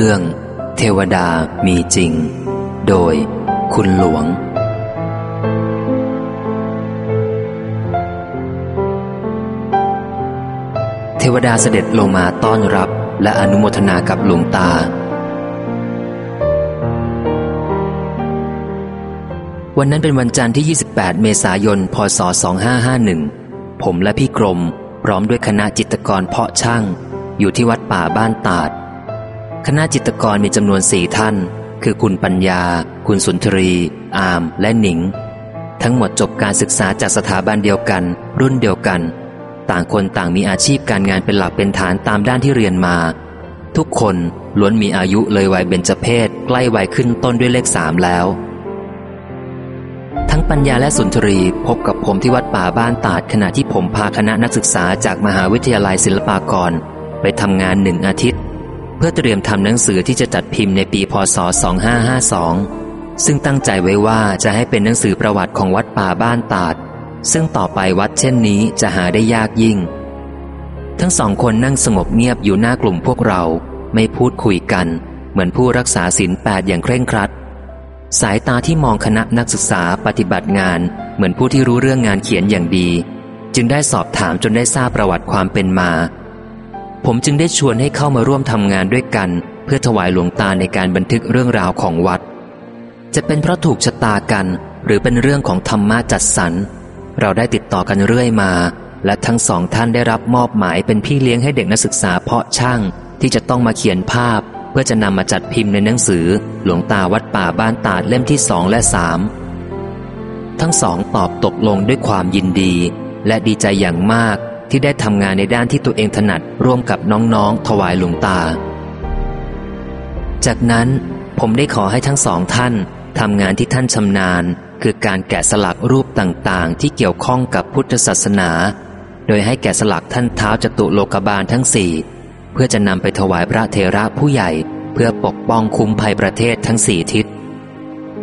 รื่อง เทวดามีจริง โดยคุณหลวง เทวดาเสด็จลงมาต้อนรับและอนุโมทนากับหลวงตา วันนั้นเป็นวันจันทร์ที่ 28 เมษายน พศ 2551 ผมและพี่กรมพร้อมด้วยคณะจิตกรเพาะช่าง อยู่ที่วัดป่าบ้านตาด คณะจิตกรมีจำนวนสี่ท่าน คือคุณปัญญา คุณสุนทรี อาม และหนิง ทั้งหมดจบการศึกษาจากสถาบันเดียวกัน รุ่นเดียวกัน ต่างคนต่างมีอาชีพการงานเป็นหลักเป็นฐานตามด้านที่เรียนมา ทุกคนล้วนมีอายุเลยวัยเบญจเพศใกล้วัยขึ้นต้นด้วยเลขสามแล้ว ทั้งปัญญาและสุนทรีพบกับผมที่วัดป่าบ้านตาดขณะที่ผมพาคณะนักศึกษาจากมหาวิทยาลัยศิลปากร ไปทำงานหนึ่งอาทิตย์ เพื่อเตรียมทำหนังสือที่จะจัดพิมพ์ในปีพศ 2552 ซึ่งตั้งใจไว้ว่าจะให้เป็นหนังสือประวัติของวัดป่าบ้านตาด ซึ่งต่อไปวัดเช่นนี้จะหาได้ยากยิ่ง ทั้งสองคนนั่งสงบเงียบอยู่หน้ากลุ่มพวกเรา ไม่พูดคุยกัน เหมือนผู้รักษาศีลแปดอย่างเคร่งครัด สายตาที่มองคณะนักศึกษาปฏิบัติงาน เหมือนผู้ที่รู้เรื่องงานเขียนอย่างดี จึงได้สอบถามจนได้ทราบประวัติความเป็นมา ผมจึงได้ชวนให้เข้ามาร่วมทำงานด้วยกัน เพื่อถวายหลวงตาในการบันทึกเรื่องราวของวัด จะเป็นเพราะถูกชะตากัน หรือเป็นเรื่องของธรรมะจัดสรร เราได้ติดต่อกันเรื่อยมา และทั้งสองท่านได้รับมอบหมายเป็นพี่เลี้ยงให้เด็กนักศึกษาเพาะช่างที่จะต้องมาเขียนภาพ เพื่อจะนำมาจัดพิมพ์ในหนังสือ หลวงตาวัดป่าบ้านตาดเล่มที่สองและสามทั้งสองตอบตกลงด้วยความยินดี และดีใจอย่างมาก ที่ได้ทำงานในด้านที่ตัวเองถนัดร่วมกับน้องๆ ถวายหลวงตา จากนั้นผมได้ขอให้ทั้งสองท่านทำงานที่ท่านชำนาญ คือการแกะสลักรูปต่างๆ ที่เกี่ยวข้องกับพุทธศาสนา โดยให้แกะสลักท่านเท้าจตุโลกบาลทั้งสี่เพื่อจะนำไปถวายพระเทระผู้ใหญ่ เพื่อปกป้องคุ้มภัยประเทศทั้งสี่ทิศ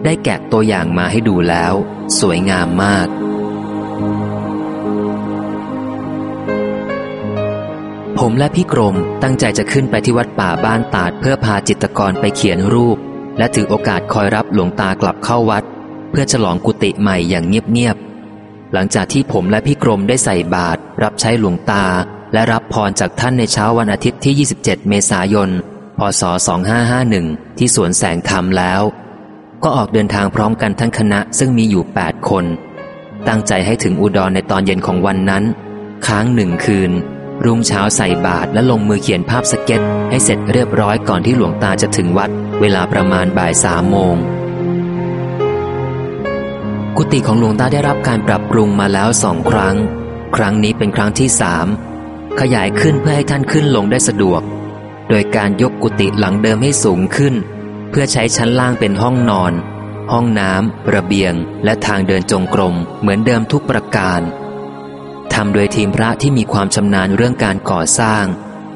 ได้แกะตัวอย่างมาให้ดูแล้ว สวยงามมาก ผมและพี่กรมตั้งใจจะขึ้นไปที่วัดป่าบ้านตาดเพื่อพาจิตกรไปเขียนรูป และถือโอกาสคอยรับหลวงตากลับเข้าวัด เพื่อฉลองกุฏิใหม่อย่างเงียบๆหลังจากที่ผมและพี่กรมได้ใส่บาตรรับใช้หลวงตา และรับพรจากท่านในเช้าวันอาทิตย์ที่ 27 เมษายน พศ 2551 ที่สวนแสงธรรมแล้ว ก็ออกเดินทางพร้อมกันทั้งคณะซึ่งมีอยู่ 8 คน ตั้งใจให้ถึงอุดรในตอนเย็นของวันนั้น ค้างหนึ่งคืน รุ่งเช้าใส่บาตรและลงมือเขียนภาพสเก็ต ให้เสร็จเรียบร้อยก่อนที่หลวงตาจะถึงวัด เวลาประมาณบ่ายสามโมง กุฏิของหลวงตาได้รับการปรับปรุงมาแล้วสองครั้ง ครั้งนี้เป็นครั้งที่สามขยายขึ้นเพื่อให้ท่านขึ้นลงได้สะดวก โดยการยกกุฏิหลังเดิมให้สูงขึ้น เพื่อใช้ชั้นล่างเป็นห้องนอน ห้องน้ำระเบียง และทางเดินจงกรมเหมือนเดิมทุกประการ ทำโดยทีมพระที่มีความชำนาญเรื่องการก่อสร้าง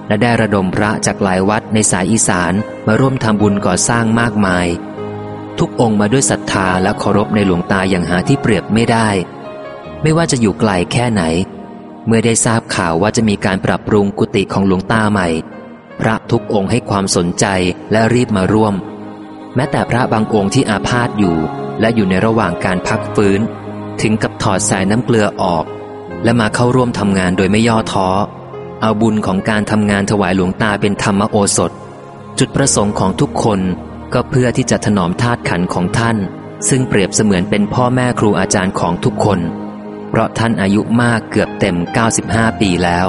และได้ระดมพระจากหลายวัดในสายอีสานมาร่วมทำบุญก่อสร้างมากมาย ทุกองค์มาด้วยศรัทธาและเคารพในหลวงตาอย่างหาที่เปรียบไม่ได้ ไม่ว่าจะอยู่ไกลแค่ไหน เมื่อได้ทราบข่าวว่าจะมีการปรับปรุงกุฏิของหลวงตาใหม่ พระทุกองค์ให้ความสนใจและรีบมาร่วม แม้แต่พระบางองค์ที่อาพาธอยู่ และอยู่ในระหว่างการพักฟื้น ถึงกับถอดสายน้ำเกลือออก และมาเข้าร่วมทำงานโดยไม่ย่อท้อ เอาบุญของการทำงานถวายหลวงตาเป็นธรรมโอสถ จุดประสงค์ของทุกคนก็เพื่อที่จะถนอมธาตุขันธ์ของท่าน ซึ่งเปรียบเสมือนเป็นพ่อแม่ครูอาจารย์ของทุกคน เพราะท่านอายุมากเกือบเต็ม 95 ปีแล้ว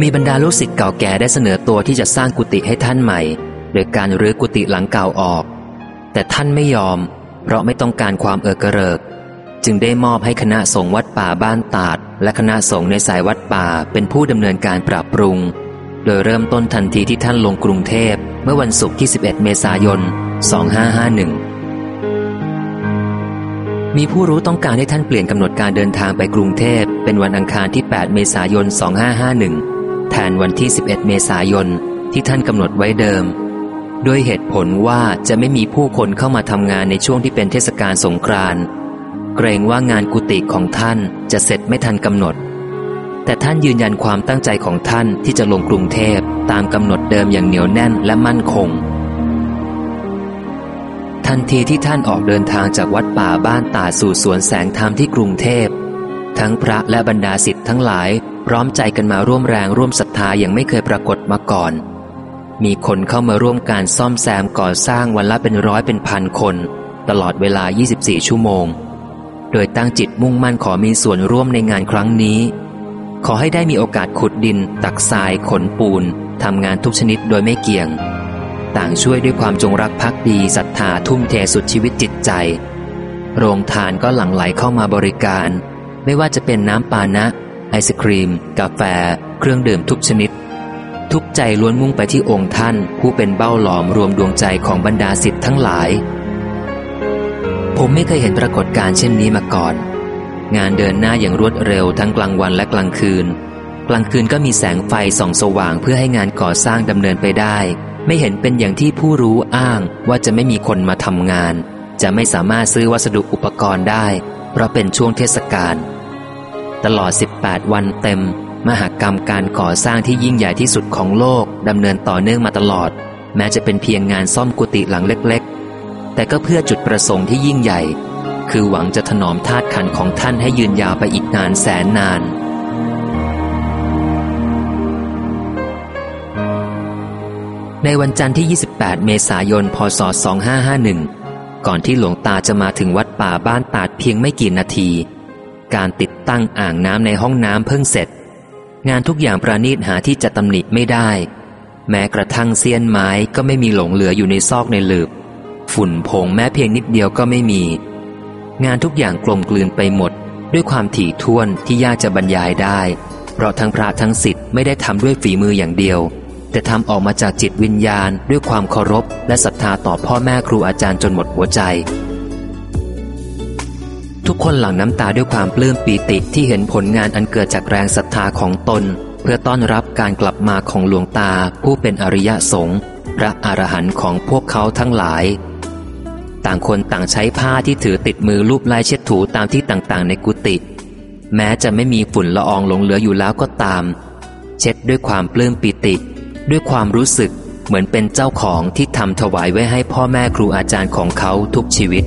มีบรรดาลูกศิษย์เก่าแก่ได้เสนอตัวที่จะสร้างกุฏิให้ท่านใหม่ โดยการรื้อกุฏิหลังเก่าออก แต่ท่านไม่ยอม เพราะไม่ต้องการความเอิกกระเริก จึงได้มอบให้คณะสงฆ์วัดป่าบ้านตาด และคณะสงฆ์ในสายวัดป่าเป็นผู้ดำเนินการปรับปรุง โดยเริ่มต้นทันทีที่ท่านลงกรุงเทพเมื่อวันศุกร์ที่ 11 เมษายน 2551 มีผู้รู้ต้องการให้ท่านเปลี่ยนกำหนดการเดินทางไปกรุงเทพเป็นวันอังคารที่ 8 เมษายน 2551 แทนวันที่ 11 เมษายนที่ท่านกำหนดไว้เดิม ด้วยเหตุผลว่าจะไม่มีผู้คนเข้ามาทำงานในช่วงที่เป็นเทศกาลสงกรานต์เกรงว่างานกุฏิของท่านจะเสร็จไม่ทันกำหนด แต่ท่านยืนยันความตั้งใจของท่านที่จะลงกรุงเทพตามกำหนดเดิมอย่างเหนียวแน่นและมั่นคง ทันทีที่ท่านออกเดินทางจากวัดป่าบ้านตาสู่สวนแสงธรรมที่กรุงเทพ ทั้งพระและบรรดาสิทธิ์ทั้งหลาย พร้อมใจกันมาร่วมแรงร่วมศรัทธาอย่างไม่เคยปรากฏมาก่อน มีคนเข้ามาร่วมการซ่อมแซมก่อสร้างวันละเป็นร้อยเป็นพันคน ตลอดเวลา 24 ชั่วโมง โดยตั้งจิตมุ่งมั่นขอมีส่วนร่วมในงานครั้งนี้ ขอให้ได้มีโอกาสขุดดิน ตักทราย ขนปูนทำงานทุกชนิดโดยไม่เกี่ยง ต่างช่วยด้วยความจงรักภักดีศรัทธาทุ่มเทสุดชีวิตจิตใจ โรงทานก็หลั่งไหลเข้ามาบริการ ไม่ว่าจะเป็นน้ำปานะ ไอศครีม กาแฟ เครื่องดื่มทุกชนิด ทุกใจล้วนมุ่งไปที่องค์ท่าน ผู้เป็นเบ้าหลอมรวมดวงใจของบรรดาสิทธิ์ทั้งหลาย ผมไม่เคยเห็นปรากฏการเช่นนี้มาก่อน งานเดินหน้าอย่างรวดเร็วทั้งกลางวันและกลางคืน กลางคืนก็มีแสงไฟส่องสว่างเพื่อให้งานก่อสร้างดำเนินไปได้ ไม่เห็นเป็นอย่างที่ผู้รู้อ้างว่าจะไม่มีคนมาทำงาน จะไม่สามารถซื้อวัสดุอุปกรณ์ได้ เพราะเป็นช่วงเทศกาลตลอด 18 วันเต็ม มหากรรมการก่อสร้างที่ยิ่งใหญ่ที่สุดของโลกดำเนินต่อเนื่องมาตลอด แม้จะเป็นเพียงงานซ่อมกุฏิหลังเล็กๆ แต่ก็เพื่อจุดประสงค์ที่ยิ่งใหญ่ คือหวังจะถนอมธาตุขันของท่านให้ยืนยาวไปอีกนานแสนนาน ในวันจันทร์ที่ 28 เมษายน พศ 2551 ก่อนที่หลวงตาจะมาถึงวัดป่าบ้านตาดเพียงไม่กี่นาที การติดตั้งอ่างน้ำในห้องน้ำเพิ่งเสร็จ งานทุกอย่างประณีตหาที่จะตำหนิไม่ได้ แม้กระทั่งเสี้ยนไม้ก็ไม่มีหลงเหลืออยู่ในซอกในหลืบ ฝุ่นผงแม้เพียงนิดเดียวก็ไม่มี งานทุกอย่างกลมกลืนไปหมด ด้วยความถี่ถ้วนที่ยากจะบรรยายได้ เพราะทั้งพระทั้งสิทธิ์ไม่ได้ทำด้วยฝีมืออย่างเดียว แต่ทำออกมาจากจิตวิญญาณ ด้วยความเคารพ และศรัทธาต่อพ่อแม่ครูอาจารย์จนหมดหัวใจ คนหลั่งน้ำตาด้วยความปลื้มปีติที่เห็นผลงานอันเกิดจากแรงศรัทธาของตน เพื่อต้อนรับการกลับมาของหลวงตาผู้เป็นอริยสงฆ์พระอรหันต์ของพวกเขาทั้งหลาย ต่างคนต่างใช้ผ้าที่ถือติดมือรูปลายเช็ดถูตามที่ต่างๆ ในกุฏิแม้จะไม่มีฝุ่นละอองหลงเหลืออยู่แล้วก็ตาม เช็ดด้วยความปลื้มปิติ ด้วยความรู้สึกเหมือนเป็นเจ้าของที่ทำถวายไว้ให้พ่อแม่ครูอาจารย์ของเขาทุกชีวิต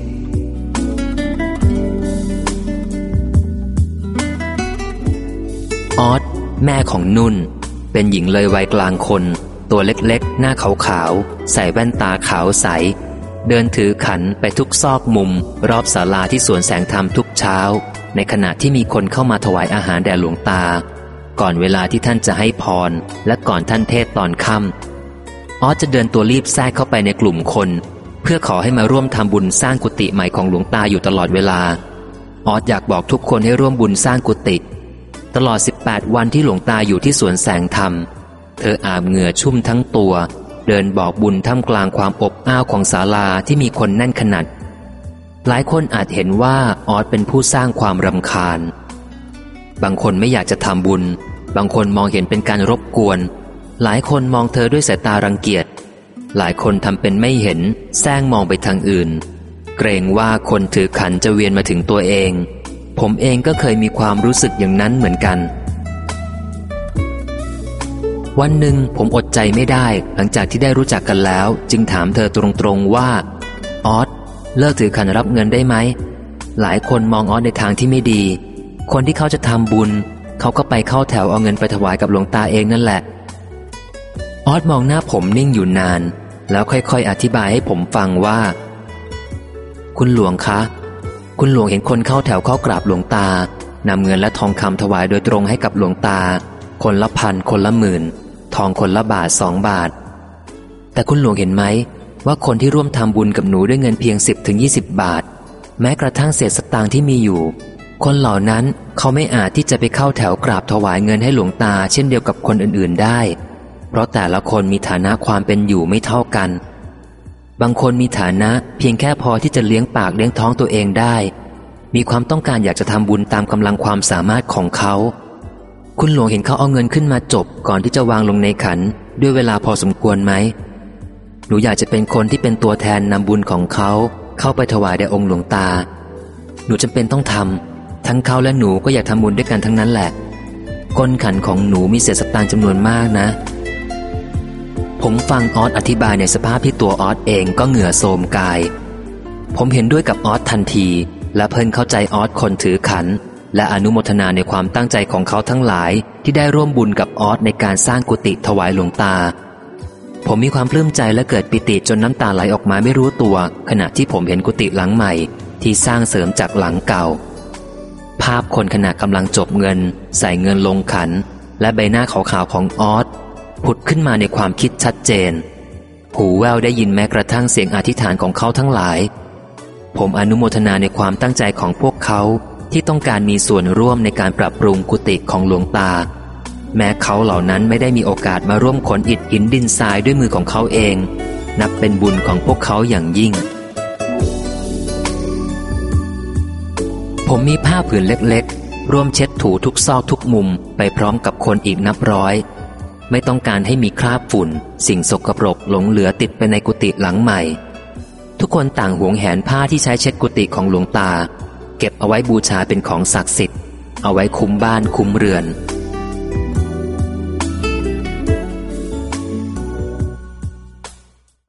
ออสแม่ของนุ่น เป็นหญิงเลยวัยกลางคน ตัวเล็กๆ หน้าขาวๆ ใส่แว่นตาขาวใส เดินถือขันไปทุกซอกมุม รอบศาลาที่สวนแสงธรรมทุกเช้า ในขณะที่มีคนเข้ามาถวายอาหารแด่หลวงตา ก่อนเวลาที่ท่านจะให้พร และก่อนท่านเทศตอนค่ำออสจะเดินตัวรีบแทรกเข้าไปในกลุ่มคน เพื่อขอให้มาร่วมทำบุญสร้างกุฏิใหม่ของหลวงตาอยู่ตลอดเวลาออสอยากบอกทุกคนให้ร่วมบุญสร้างกุฏิตลอด 8 วันที่หลวงตาอยู่ที่สวนแสงธรรม เธออาบเหงื่อชุ่มทั้งตัว เดินบอกบุญท่ามกลางความอบอ้าวของศาลาที่มีคนแน่นขนาด หลายคนอาจเห็นว่าออสเป็นผู้สร้างความรำคาญ บางคนไม่อยากจะทำบุญ บางคนมองเห็นเป็นการรบกวน หลายคนมองเธอด้วยสายตารังเกียจ หลายคนทำเป็นไม่เห็นแซงมองไปทางอื่น เกรงว่าคนถือขันจะเวียนมาถึงตัวเองผมเองก็เคยมีความรู้สึกอย่างนั้นเหมือนกัน วันหนึ่งผมอดใจไม่ได้ หลังจากที่ได้รู้จักกันแล้ว จึงถามเธอตรงๆว่า ออสเลิกถือขันรับเงินได้ไหม หลายคนมองออสในทางที่ไม่ดี คนที่เขาจะทำบุญ เขาก็ไปเข้าแถวเอาเงินไปถวายกับหลวงตาเองนั่นแหละ ออสมองหน้าผมนิ่งอยู่นาน แล้วค่อยๆ อธิบายให้ผมฟังว่า คุณหลวงคะ คุณหลวงเห็นคนเข้าแถวเข้ากราบหลวงตานำเงินและทองคำถวายโดยตรงให้กับหลวงตา คนละพันคนละหมื่น ทองคนละบาทสองบาท แต่คุณหลวงเห็นไหม ว่าคนที่ร่วมทำบุญกับหนูด้วยเงินเพียง 10ถึง20 บาท แม้กระทั่งเศษสตางค์ที่มีอยู่ คนเหล่านั้นเขาไม่อาจที่จะไปเข้าแถวกราบถวายเงินให้หลวงตา เช่นเดียวกับคนอื่นๆได้ เพราะแต่ละคนมีฐานะความเป็นอยู่ไม่เท่ากัน บางคนมีฐานะเพียงแค่พอที่จะเลี้ยงปากเลี้ยงท้องตัวเองได้ มีความต้องการอยากจะทำบุญตามกำลังความสามารถของเขา คุณหลวงเห็นเขาเอาเงินขึ้นมาจบก่อนที่จะวางลงในขันด้วยเวลาพอสมควรไหมหนูอยากจะเป็นคนที่เป็นตัวแทนนำบุญของเขาเข้าไปถวายแด่องค์หลวงตา หนูจำเป็นต้องทำทั้งเขาและหนูก็อยากทำบุญด้วยกันทั้งนั้นแหละก้นขันของหนูมีเศษสตางค์จำนวนมากนะ ผมฟังออสอธิบายในสภาพที่ตัวออสเองก็เหงื่อโทมกาย ผมเห็นด้วยกับออสทันที และเพิ่นเข้าใจออสคนถือขัน และอนุโมทนาในความตั้งใจของเขาทั้งหลายที่ได้ร่วมบุญกับออสในการสร้างกุฏิถวายหลวงตา ผมมีความปลื้มใจและเกิดปิติจนน้ำตาไหลออกมาไม่รู้ตัว ขณะที่ผมเห็นกุฏิหลังใหม่ ที่สร้างเสริมจากหลังเก่า ภาพคนขณะกำลังจบเงิน ใส่เงินลงขัน และใบหน้าขาวๆของออสผุดขึ้นมาในความคิดชัดเจน หูแววได้ยินแม้กระทั่งเสียงอธิษฐานของเขาทั้งหลาย ผมอนุโมทนาในความตั้งใจของพวกเขา ที่ต้องการมีส่วนร่วมในการปรับปรุงกุฏิของหลวงตา แม้เขาเหล่านั้นไม่ได้มีโอกาสมาร่วมขนอิฐหินดินทรายด้วยมือของเขาเอง นับเป็นบุญของพวกเขาอย่างยิ่ง ผมมีผ้าผืนเล็กๆ ร่วมเช็ดถูทุกซอกทุกมุมไปพร้อมกับคนอีกนับร้อย ไม่ต้องการให้มีคราบฝุ่น สิ่งสกปรกหลงเหลือติดไปในกุฏิหลังใหม่ ทุกคนต่างหวงแหนผ้าที่ใช้เช็ดกุฏิของหลวงตา เก็บเอาไว้บูชาเป็นของศักดิ์สิทธิ์ เอาไว้คุ้มบ้านคุ้มเรือน